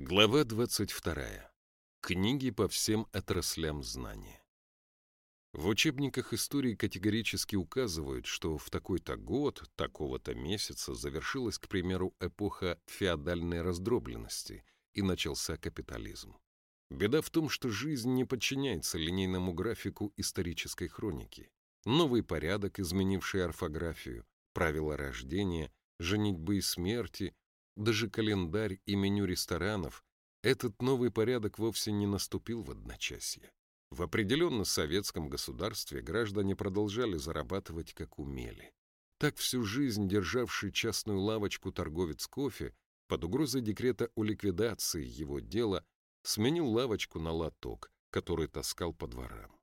Глава 22. Книги по всем отраслям знания. В учебниках истории категорически указывают, что в такой-то год, такого-то месяца завершилась, к примеру, эпоха феодальной раздробленности и начался капитализм. Беда в том, что жизнь не подчиняется линейному графику исторической хроники. Новый порядок, изменивший орфографию, правила рождения, женитьбы и смерти, даже календарь и меню ресторанов, этот новый порядок вовсе не наступил в одночасье. В определенно советском государстве граждане продолжали зарабатывать как умели. Так всю жизнь державший частную лавочку торговец кофе под угрозой декрета о ликвидации его дела сменил лавочку на лоток, который таскал по дворам.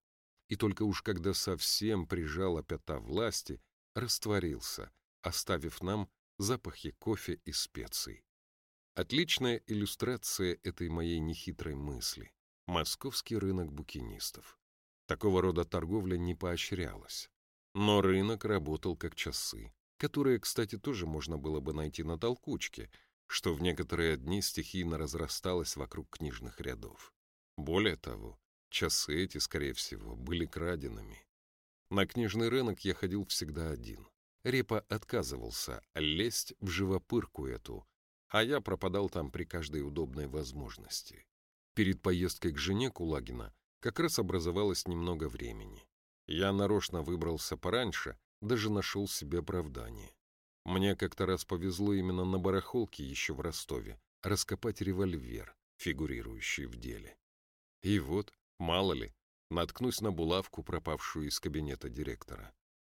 И только уж когда совсем прижала пята власти, растворился, оставив нам запахи кофе и специй. Отличная иллюстрация этой моей нехитрой мысли — московский рынок букинистов. Такого рода торговля не поощрялась. Но рынок работал как часы, которые, кстати, тоже можно было бы найти на толкучке, что в некоторые дни стихийно разрасталось вокруг книжных рядов. Более того, часы эти, скорее всего, были краденными. На книжный рынок я ходил всегда один. Репа отказывался лезть в живопырку эту, а я пропадал там при каждой удобной возможности. Перед поездкой к жене Кулагина как раз образовалось немного времени. Я нарочно выбрался пораньше, даже нашел себе оправдание. Мне как-то раз повезло именно на барахолке еще в Ростове раскопать револьвер, фигурирующий в деле. И вот, мало ли, наткнусь на булавку, пропавшую из кабинета директора.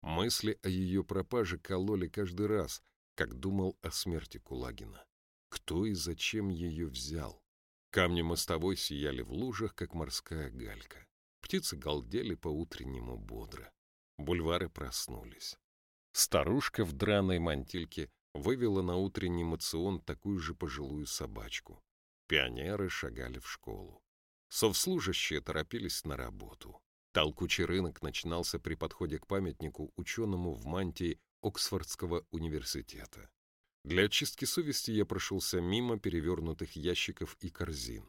Мысли о ее пропаже кололи каждый раз, как думал о смерти Кулагина. Кто и зачем ее взял? Камни мостовой сияли в лужах, как морская галька. Птицы галдели по-утреннему бодро. Бульвары проснулись. Старушка в драной мантильке вывела на утренний мацион такую же пожилую собачку. Пионеры шагали в школу. Совслужащие торопились на работу. Толкучий рынок начинался при подходе к памятнику ученому в мантии Оксфордского университета. Для очистки совести я прошелся мимо перевернутых ящиков и корзин.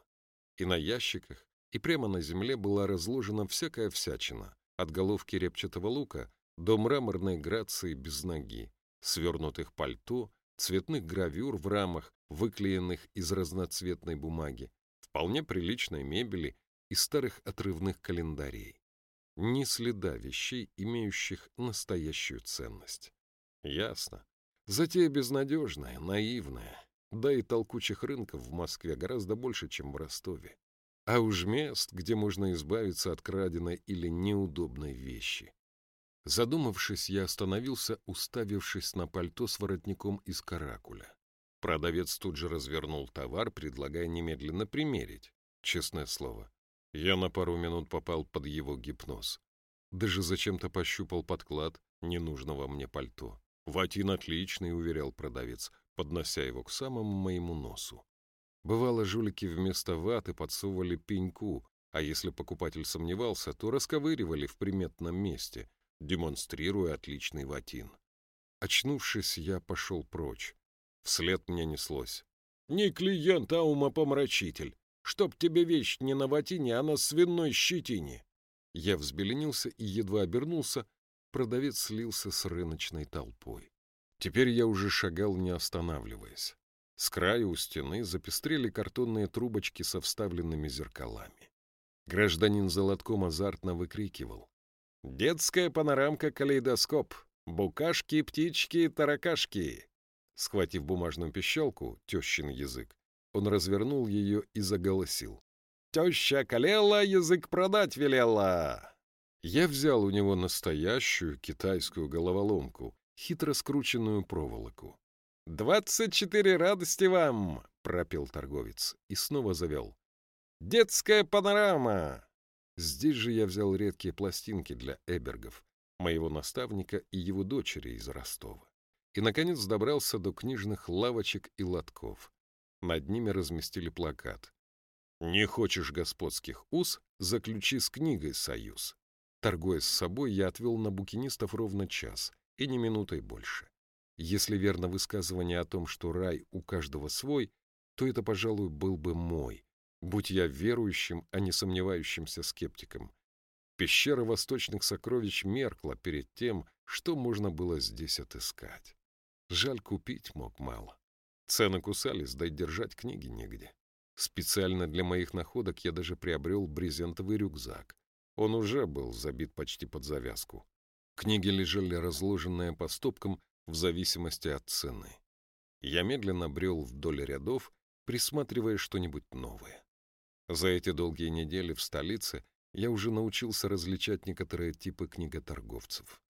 И на ящиках, и прямо на земле была разложена всякая всячина, от головки репчатого лука до мраморной грации без ноги, свернутых пальто, цветных гравюр в рамах, выклеенных из разноцветной бумаги, вполне приличной мебели и старых отрывных календарей ни следа вещей, имеющих настоящую ценность. Ясно. Затея безнадежная, наивная. Да и толкучих рынков в Москве гораздо больше, чем в Ростове. А уж мест, где можно избавиться от краденой или неудобной вещи. Задумавшись, я остановился, уставившись на пальто с воротником из каракуля. Продавец тут же развернул товар, предлагая немедленно примерить. Честное слово, я на пару минут попал под его гипноз. Даже зачем-то пощупал подклад ненужного мне пальто. Ватин отличный, уверял продавец, поднося его к самому моему носу. Бывало, жулики вместо ваты подсовывали пеньку, а если покупатель сомневался, то расковыривали в приметном месте, демонстрируя отличный ватин. Очнувшись, я пошел прочь. Вслед мне неслось. «Не клиент, а умопомрачитель чтоб тебе вещь не на ватине, а на свиной щетине. Я взбеленился и едва обернулся, продавец слился с рыночной толпой. Теперь я уже шагал, не останавливаясь. С краю у стены запестрели картонные трубочки со вставленными зеркалами. Гражданин Золотком азартно выкрикивал. «Детская панорамка-калейдоскоп! Букашки, птички, таракашки!» Схватив бумажную пищалку, тещин язык, он развернул ее и заголосил. «Теща калела, язык продать велела!» Я взял у него настоящую китайскую головоломку, хитро скрученную проволоку. «Двадцать четыре радости вам!» — пропел торговец и снова завел. «Детская панорама!» Здесь же я взял редкие пластинки для эбергов, моего наставника и его дочери из Ростова. И, наконец, добрался до книжных лавочек и лотков. Над ними разместили плакат. «Не хочешь господских уз? Заключи с книгой союз». Торгуя с собой, я отвел на букинистов ровно час, и не минутой больше. Если верно высказывание о том, что рай у каждого свой, то это, пожалуй, был бы мой, будь я верующим, а не сомневающимся скептиком. Пещера восточных сокровищ меркла перед тем, что можно было здесь отыскать. Жаль, купить мог мало. Цены кусались, да и держать книги негде. Специально для моих находок я даже приобрел брезентовый рюкзак. Он уже был забит почти под завязку. Книги лежали разложенные по стопкам в зависимости от цены. Я медленно брел вдоль рядов, присматривая что-нибудь новое. За эти долгие недели в столице я уже научился различать некоторые типы книготорговцев.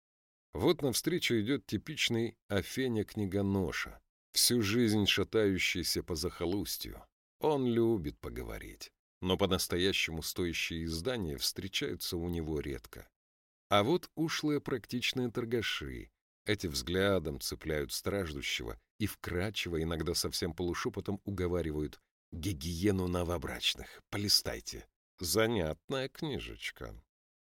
Вот навстречу идет типичный Афеня-книгоноша, всю жизнь шатающийся по захолустью. Он любит поговорить, но по-настоящему стоящие издания встречаются у него редко. А вот ушлые практичные торгаши, эти взглядом цепляют страждущего и вкрадчиво, иногда совсем полушепотом уговаривают «Гигиену новобрачных, полистайте». Занятная книжечка.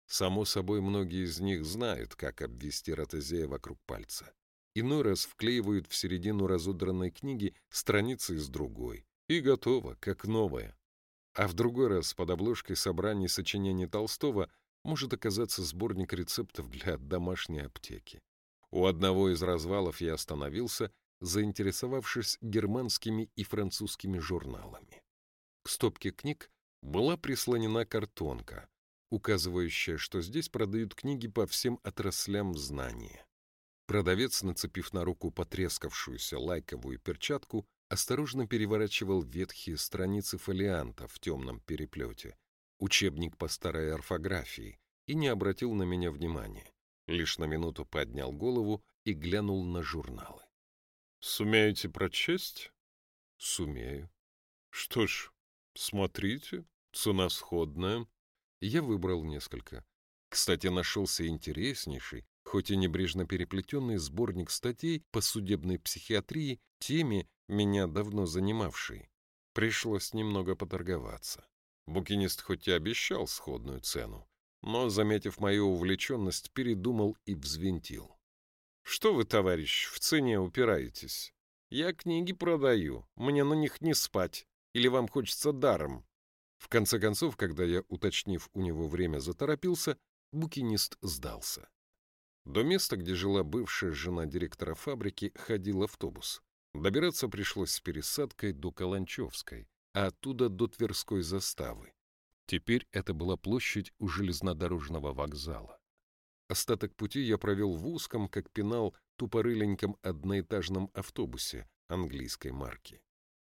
Само собой, многие из них знают, как обвести ротозея вокруг пальца. Иной раз вклеивают в середину разодранной книги страницы из другой. И готово, как новое. А в другой раз под обложкой собраний сочинений Толстого может оказаться сборник рецептов для домашней аптеки. У одного из развалов я остановился, заинтересовавшись германскими и французскими журналами. К стопке книг была прислонена картонка, указывающая, что здесь продают книги по всем отраслям знания. Продавец, нацепив на руку потрескавшуюся лайковую перчатку, осторожно переворачивал ветхие страницы фолианта в темном переплете, учебник по старой орфографии, и не обратил на меня внимания. Лишь на минуту поднял голову и глянул на журналы. «Сумеете прочесть?» «Сумею». «Что ж, смотрите, цена сходная». Я выбрал несколько. Кстати, нашелся интереснейший, хоть и небрежно переплетенный сборник статей по судебной психиатрии, теме, меня давно занимавшей. Пришлось немного поторговаться. Букинист хоть и обещал сходную цену, но, заметив мою увлеченность, передумал и взвинтил. «Что вы, товарищ, в цене упираетесь? Я книги продаю, мне на них не спать, или вам хочется даром?» В конце концов, когда я, уточнив у него время, заторопился, букинист сдался. До места, где жила бывшая жена директора фабрики, ходил автобус. Добираться пришлось с пересадкой до Каланчевской, а оттуда до Тверской заставы. Теперь это была площадь у железнодорожного вокзала. Остаток пути я провел в узком, как пенал, тупорыленьком одноэтажном автобусе английской марки.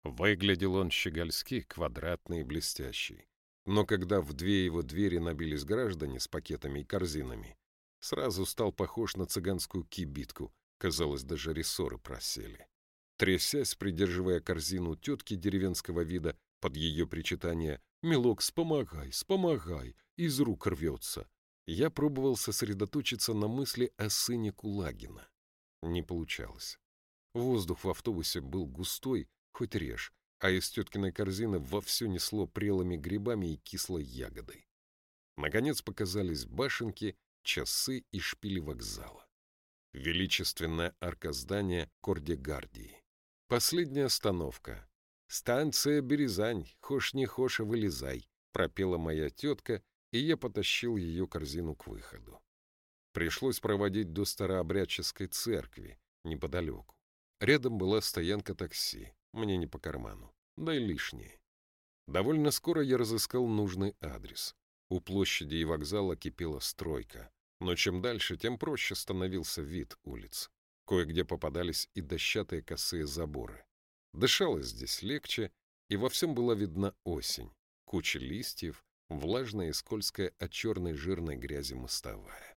Выглядел он щегольски, квадратный и блестящий. Но когда в две его двери набились граждане с пакетами и корзинами, сразу стал похож на цыганскую кибитку, казалось, даже рессоры просели. Трясясь, придерживая корзину тетки деревенского вида, под ее причитание «Милок, спомогай, спомогай!» из рук рвется. Я пробовал сосредоточиться на мысли о сыне Кулагина. Не получалось. Воздух в автобусе был густой, хоть режь, а из теткиной корзины вовсю несло прелыми грибами и кислой ягодой. Наконец показались башенки, часы и шпили вокзала. Величественная арка здания Кордегардии. Последняя остановка. «Станция Березань, хошь не хошь, а вылезай», — пропела моя тетка, и я потащил ее корзину к выходу. Пришлось проводить до старообрядческой церкви, неподалеку. Рядом была стоянка такси, мне не по карману, да и лишнее. Довольно скоро я разыскал нужный адрес. У площади и вокзала кипела стройка, но чем дальше, тем проще становился вид улиц. Кое-где попадались и дощатые косые заборы. Дышалось здесь легче, и во всем была видна осень, куча листьев, влажная и скользкая от черной жирной грязи мостовая.